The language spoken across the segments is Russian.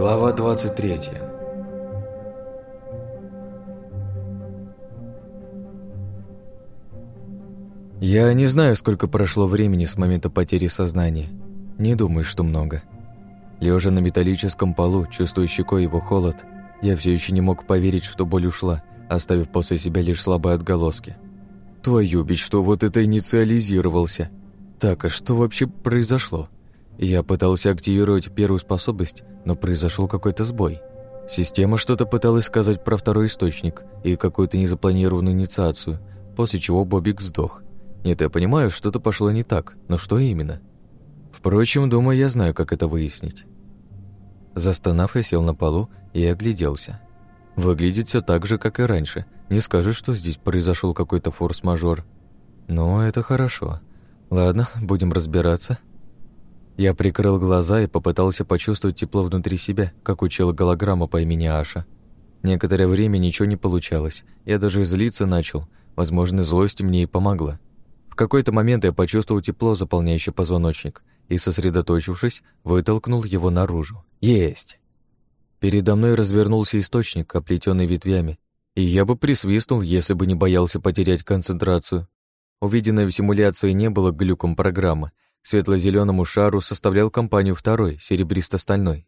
Глава 23 Я не знаю, сколько прошло времени с момента потери сознания. Не думаю, что много. Лежа на металлическом полу, чувствуя щекой его холод, я все еще не мог поверить, что боль ушла, оставив после себя лишь слабые отголоски. Твою бить, что вот это инициализировался. Так, а что вообще произошло? Я пытался активировать первую способность, но произошел какой-то сбой. Система что-то пыталась сказать про второй источник и какую-то незапланированную инициацию, после чего Бобик сдох. Нет, я понимаю, что-то пошло не так, но что именно? Впрочем, думаю, я знаю, как это выяснить. Застонав, я сел на полу и огляделся. Выглядит все так же, как и раньше. Не скажешь, что здесь произошел какой-то форс-мажор. Но это хорошо. Ладно, будем разбираться. Я прикрыл глаза и попытался почувствовать тепло внутри себя, как учила голограмма по имени Аша. Некоторое время ничего не получалось. Я даже злиться начал. Возможно, злость мне и помогла. В какой-то момент я почувствовал тепло, заполняющее позвоночник, и, сосредоточившись, вытолкнул его наружу. Есть! Передо мной развернулся источник, оплетенный ветвями, и я бы присвистнул, если бы не боялся потерять концентрацию. Увиденное в симуляции не было глюком программы. Светло-зеленому шару составлял компанию второй, серебристо-стальной.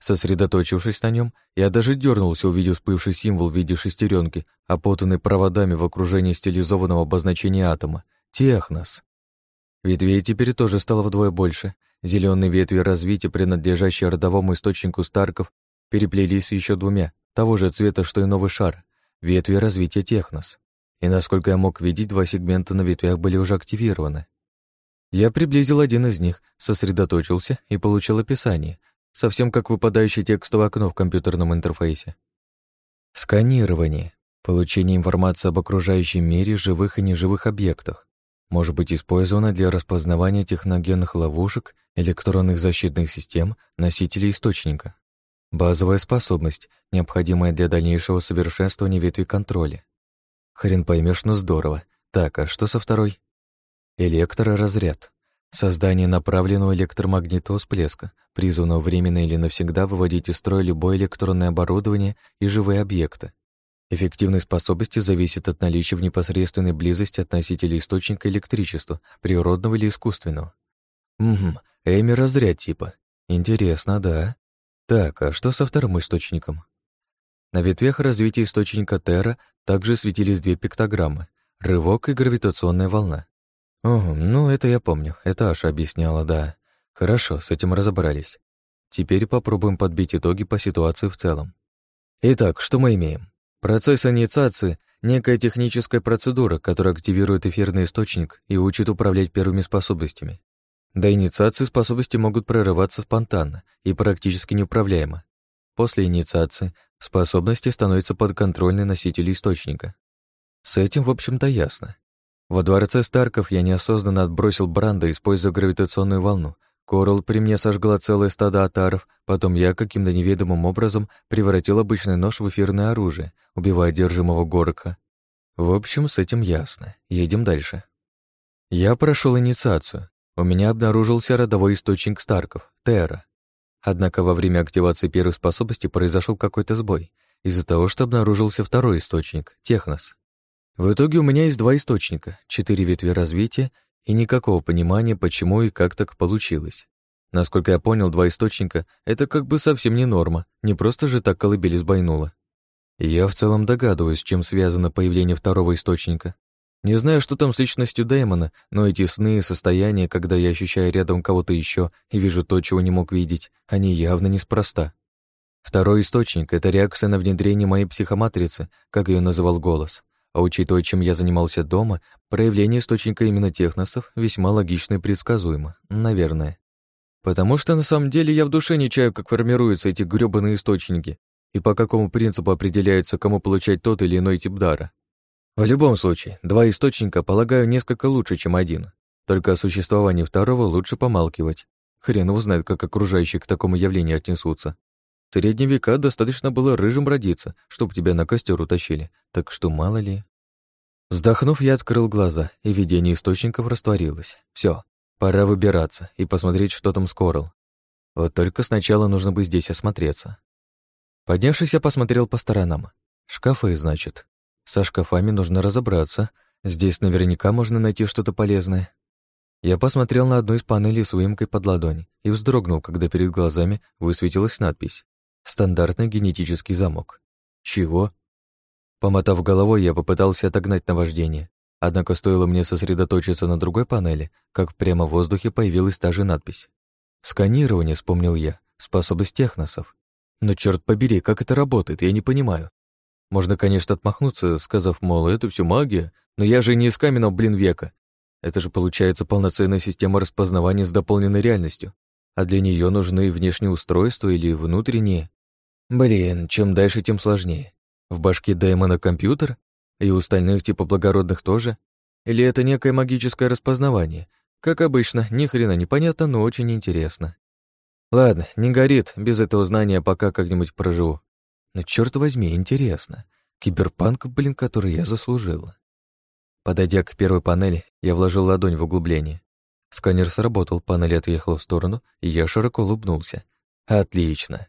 Сосредоточившись на нем, я даже дернулся, увидев всплывший символ в виде шестеренки, опутанный проводами в окружении стилизованного обозначения атома — Технос. Ветвей теперь тоже стало вдвое больше. Зеленые ветви развития, принадлежащие родовому источнику Старков, переплелись еще двумя, того же цвета, что и новый шар, ветви развития Технос. И насколько я мог видеть, два сегмента на ветвях были уже активированы. Я приблизил один из них, сосредоточился и получил описание, совсем как выпадающее текстовое окно в компьютерном интерфейсе. Сканирование. Получение информации об окружающем мире, живых и неживых объектах может быть использована для распознавания техногенных ловушек, электронных защитных систем, носителей источника. Базовая способность, необходимая для дальнейшего совершенствования ветви контроля. Хрен поймешь, но здорово. Так, а что со второй? Электроразряд. Создание направленного электромагнитного всплеска, призванного временно или навсегда выводить из строя любое электронное оборудование и живые объекты, Эффективность способности зависит от наличия в непосредственной близости от источника электричества, природного или искусственного. Угу, Эми разряд типа. Интересно, да. Так, а что со вторым источником? На ветвях развития источника Терра также светились две пиктограммы — рывок и гравитационная волна. Ого, ну это я помню, это Аша объясняла, да. Хорошо, с этим разобрались. Теперь попробуем подбить итоги по ситуации в целом. Итак, что мы имеем? Процесс инициации — некая техническая процедура, которая активирует эфирный источник и учит управлять первыми способностями. До инициации способности могут прорываться спонтанно и практически неуправляемо. После инициации способности становятся подконтрольны носителю источника. С этим, в общем-то, ясно. Во дворце Старков я неосознанно отбросил Бранда, используя гравитационную волну, Корал при мне сожгла целое стадо отаров, потом я каким-то неведомым образом превратил обычный нож в эфирное оружие, убивая держимого горка. В общем, с этим ясно. Едем дальше. Я прошел инициацию. У меня обнаружился родовой источник Старков, Терра. Однако во время активации первой способности произошел какой-то сбой, из-за того, что обнаружился второй источник, Технос. В итоге у меня есть два источника, четыре ветви развития и никакого понимания, почему и как так получилось. Насколько я понял, два источника — это как бы совсем не норма, не просто же так колыбель сбойнула. Я в целом догадываюсь, чем связано появление второго источника. Не знаю, что там с личностью Дэймона, но эти сны и состояния, когда я ощущаю рядом кого-то еще и вижу то, чего не мог видеть, они явно неспроста. Второй источник — это реакция на внедрение моей психоматрицы, как ее называл голос. А учитывая, чем я занимался дома, проявление источника именно техносов весьма логично и предсказуемо, наверное. Потому что на самом деле я в душе не чаю, как формируются эти грёбаные источники и по какому принципу определяется, кому получать тот или иной тип дара. В любом случае, два источника, полагаю, несколько лучше, чем один. Только о существовании второго лучше помалкивать. Хрен его знает, как окружающие к такому явлению отнесутся. В средние века достаточно было рыжим родиться, чтоб тебя на костер утащили, так что мало ли. Вздохнув, я открыл глаза, и видение источников растворилось. Все, пора выбираться и посмотреть, что там с Корал. Вот только сначала нужно бы здесь осмотреться. Поднявшись, я посмотрел по сторонам. Шкафы, значит. Со шкафами нужно разобраться. Здесь наверняка можно найти что-то полезное. Я посмотрел на одну из панелей с выемкой под ладонь и вздрогнул, когда перед глазами высветилась надпись «Стандартный генетический замок». Чего? Помотав головой, я попытался отогнать наваждение. Однако стоило мне сосредоточиться на другой панели, как прямо в воздухе появилась та же надпись. «Сканирование», — вспомнил я, — «способность техносов». Но черт побери, как это работает, я не понимаю. Можно, конечно, отмахнуться, сказав, мол, это все магия, но я же не из каменного, блин, века. Это же получается полноценная система распознавания с дополненной реальностью, а для нее нужны внешние устройства или внутренние. Блин, чем дальше, тем сложнее. В башке Дэймона компьютер? И у остальных типа благородных тоже? Или это некое магическое распознавание? Как обычно, ни хрена непонятно, но очень интересно. Ладно, не горит, без этого знания пока как-нибудь проживу. Но черт возьми, интересно. Киберпанк, блин, который я заслужил. Подойдя к первой панели, я вложил ладонь в углубление. Сканер сработал, панель отъехала в сторону, и я широко улыбнулся. Отлично.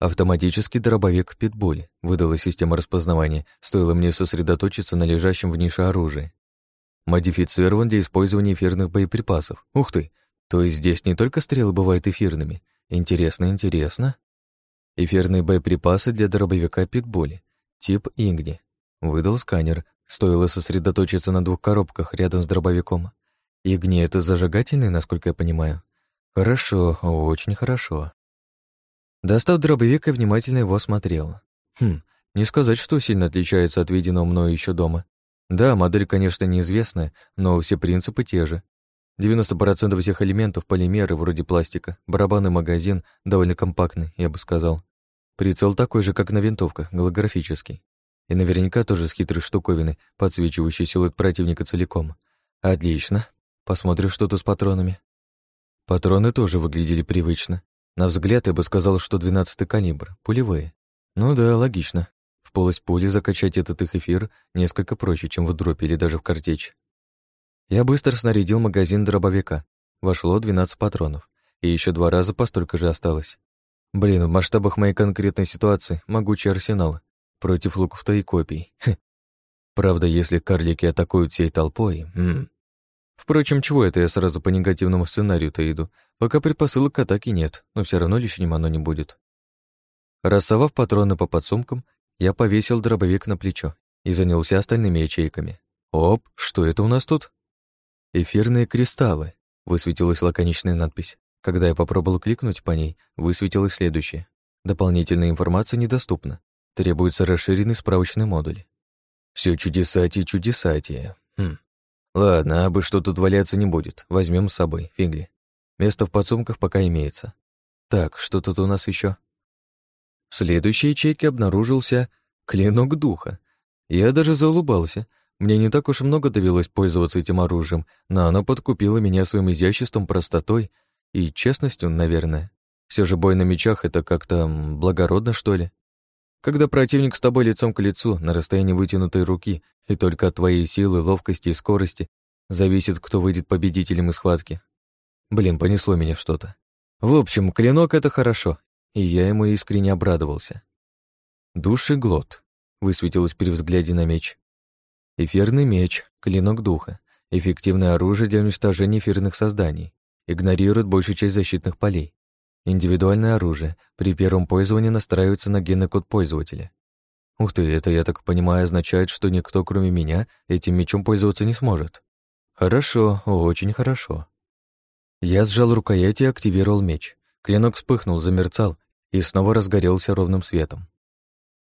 Автоматический дробовик Питбуль выдала система распознавания, стоило мне сосредоточиться на лежащем в нише оружии. Модифицирован для использования эфирных боеприпасов. Ух ты! То есть здесь не только стрелы бывают эфирными. Интересно, интересно. Эфирные боеприпасы для дробовика Питбуль. Тип Ингни. Выдал сканер. Стоило сосредоточиться на двух коробках рядом с дробовиком. Игни — это зажигательный, насколько я понимаю. Хорошо, очень хорошо. Достав дробовик и внимательно его осмотрел. Хм, не сказать, что сильно отличается от виденного мною еще дома. Да, модель, конечно, неизвестная, но все принципы те же. 90% всех элементов полимеры, вроде пластика. Барабанный магазин довольно компактный, я бы сказал. Прицел такой же, как на винтовках, голографический. И наверняка тоже с хитрой штуковиной, подсвечивающей силуэт противника целиком. Отлично. Посмотрим, что тут с патронами. Патроны тоже выглядели привычно. На взгляд я бы сказал, что 12-й калибр, пулевые. Ну да, логично. В полость пули закачать этот их эфир несколько проще, чем в дропе или даже в картечь. Я быстро снарядил магазин дробовика. Вошло 12 патронов, и еще два раза по столько же осталось. Блин, в масштабах моей конкретной ситуации могучий арсенал против луков-то и копий. Правда, если карлики атакуют всей толпой... М Впрочем, чего это я сразу по негативному сценарию-то иду? Пока предпосылок к атаке нет, но все равно лишним оно не будет. Рассовав патроны по подсумкам, я повесил дробовик на плечо и занялся остальными ячейками. Оп, что это у нас тут? Эфирные кристаллы, высветилась лаконичная надпись. Когда я попробовал кликнуть по ней, высветилось следующее. Дополнительная информация недоступна. Требуется расширенный справочный модуль. Все чудесатие чудесатие. Хм. Ладно, абы что тут валяться не будет. Возьмем с собой, фигли. Место в подсумках пока имеется. Так, что тут у нас еще? В следующей ячейке обнаружился клинок духа. Я даже заулыбался. Мне не так уж много довелось пользоваться этим оружием, но оно подкупило меня своим изяществом, простотой и честностью, наверное. Все же бой на мечах — это как-то благородно, что ли? Когда противник с тобой лицом к лицу, на расстоянии вытянутой руки, и только от твоей силы, ловкости и скорости зависит, кто выйдет победителем из схватки. Блин, понесло меня что-то. В общем, клинок — это хорошо, и я ему искренне обрадовался. Души глот высветилось при взгляде на меч. Эфирный меч, клинок духа, эффективное оружие для уничтожения эфирных созданий, игнорирует большую часть защитных полей. Индивидуальное оружие при первом пользовании настраивается на генный код пользователя. Ух ты, это, я так понимаю, означает, что никто, кроме меня, этим мечом пользоваться не сможет. Хорошо, очень хорошо. Я сжал рукоять и активировал меч. Клинок вспыхнул, замерцал и снова разгорелся ровным светом.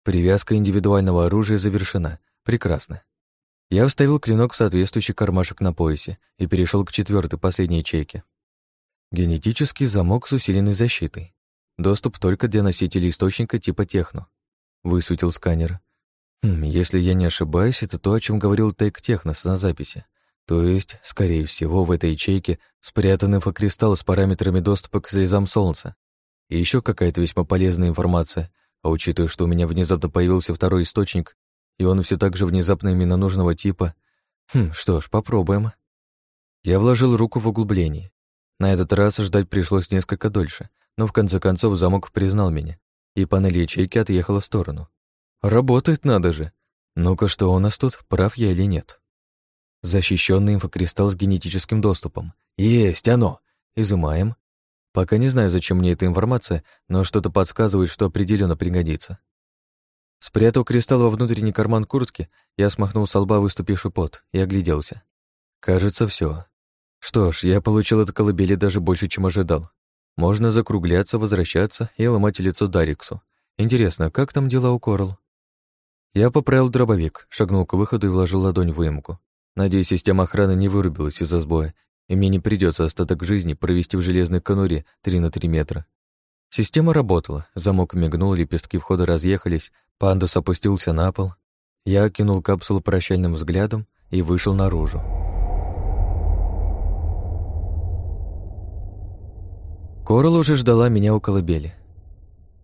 Привязка индивидуального оружия завершена. Прекрасно. Я вставил клинок в соответствующий кармашек на поясе и перешел к четвертой, последней ячейке. Генетический замок с усиленной защитой. Доступ только для носителей источника типа техно. Высветил сканер. Хм, если я не ошибаюсь, это то, о чем говорил Тейк Технос на записи. То есть, скорее всего, в этой ячейке спрятан инфокристалл с параметрами доступа к слезам Солнца. И еще какая-то весьма полезная информация. А учитывая, что у меня внезапно появился второй источник, и он все так же внезапно именно нужного типа... Хм, что ж, попробуем. Я вложил руку в углубление. На этот раз ждать пришлось несколько дольше, но в конце концов замок признал меня, и панель ячейки отъехала в сторону. Работает надо же. Ну-ка, что у нас тут, прав я или нет? Защищенный инфокристалл с генетическим доступом. Есть оно! Изымаем. Пока не знаю, зачем мне эта информация, но что-то подсказывает, что определенно пригодится. Спрятав кристалл во внутренний карман куртки, я смахнул с лба выступивший пот и огляделся. Кажется, все. Что ж, я получил от колыбели даже больше, чем ожидал. Можно закругляться, возвращаться и ломать лицо Дариксу. Интересно, как там дела у Корл? Я поправил дробовик, шагнул к выходу и вложил ладонь в выемку. Надеюсь, система охраны не вырубилась из-за сбоя, и мне не придется остаток жизни провести в железной конуре 3 на 3 метра. Система работала, замок мигнул, лепестки входа разъехались, пандус опустился на пол. Я окинул капсулу прощальным взглядом и вышел наружу. Корл уже ждала меня у колыбели.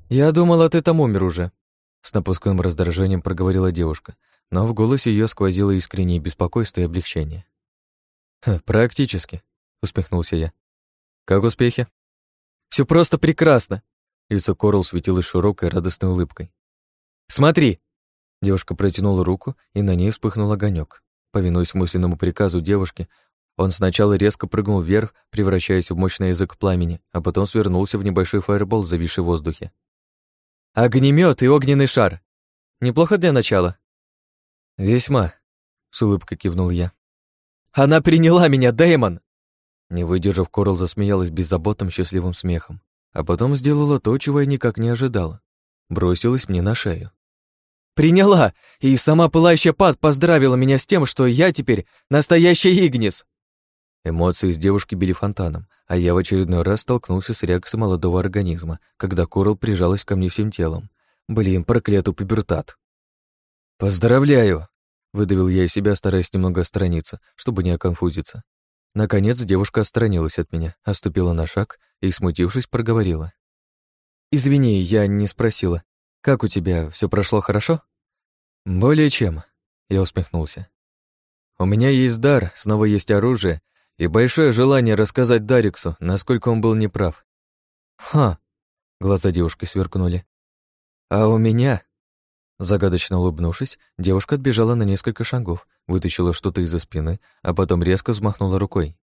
«Я думала, ты там умер уже», — с напускным раздражением проговорила девушка, но в голосе ее сквозило искреннее беспокойство и облегчение. «Практически», — усмехнулся я. «Как успехи?» Все просто прекрасно!» Лицо Корл светилось широкой радостной улыбкой. «Смотри!» Девушка протянула руку, и на ней вспыхнул огонек. Повинуясь мысленному приказу девушки, он сначала резко прыгнул вверх, превращаясь в мощный язык пламени, а потом свернулся в небольшой фаербол, зависший в воздухе. Огнемет и огненный шар! Неплохо для начала?» «Весьма», — с улыбкой кивнул я. Она приняла меня, Дэймон!» Не выдержав, Корл засмеялась беззаботным счастливым смехом, а потом сделала то, чего я никак не ожидала. Бросилась мне на шею. «Приняла! И сама пылающая пад поздравила меня с тем, что я теперь настоящий Игнис!» Эмоции из девушки били фонтаном, а я в очередной раз столкнулся с реакцией молодого организма, когда Корл прижалась ко мне всем телом. Блин, проклятый пубертат. «Поздравляю!» Выдавил я из себя, стараясь немного отстраниться, чтобы не оконфузиться. Наконец девушка отстранилась от меня, оступила на шаг и, смутившись, проговорила. «Извини, я не спросила. Как у тебя, все прошло хорошо?» «Более чем», — я усмехнулся. «У меня есть дар, снова есть оружие и большое желание рассказать Дариксу, насколько он был неправ». «Ха!» — глаза девушки сверкнули. «А у меня Загадочно улыбнувшись, девушка отбежала на несколько шагов, вытащила что-то из-за спины, а потом резко взмахнула рукой.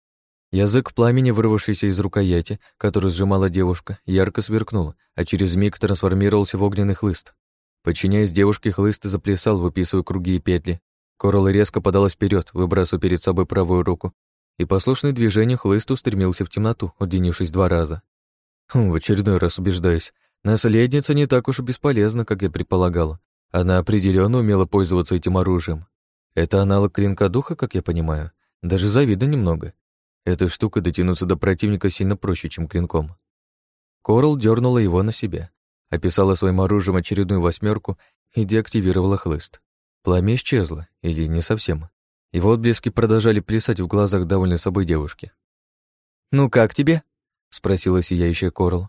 Язык пламени, вырвавшийся из рукояти, который сжимала девушка, ярко сверкнул, а через миг трансформировался в огненный хлыст. Подчиняясь девушке, хлыст заплясал, выписывая круги и петли. Коралл резко подалась вперед, выбрасывая перед собой правую руку, и послушный движению хлыст устремился в темноту, удлинившись два раза. Хм, в очередной раз убеждаюсь, наследница не так уж и бесполезна, как я предполагала. Она определенно умела пользоваться этим оружием. Это аналог клинка духа, как я понимаю. Даже завидно немного. Эта штука дотянуться до противника сильно проще, чем клинком. Корл дернула его на себя, описала своим оружием очередную восьмерку и деактивировала хлыст. Пламя исчезло, или не совсем. Его отблески продолжали плясать в глазах довольной собой девушки. «Ну как тебе?» — спросила сияющая Корл.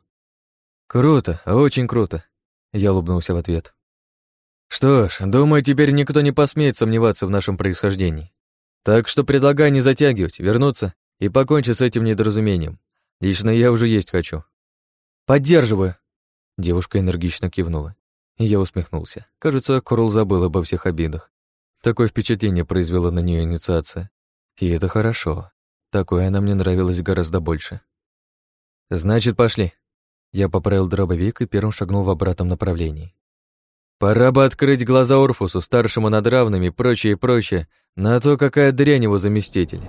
«Круто, очень круто», — я улыбнулся в ответ. Что ж, думаю, теперь никто не посмеет сомневаться в нашем происхождении. Так что предлагаю не затягивать, вернуться и покончить с этим недоразумением. Лично я уже есть хочу. Поддерживаю. Девушка энергично кивнула. И я усмехнулся. Кажется, Корл забыл обо всех обидах. Такое впечатление произвела на нее инициация. И это хорошо. Такое она мне нравилась гораздо больше. Значит, пошли. Я поправил дробовик и первым шагнул в обратном направлении. Пора бы открыть глаза Орфусу, старшему над равными, прочее и прочее, на то, какая дрянь его заместитель.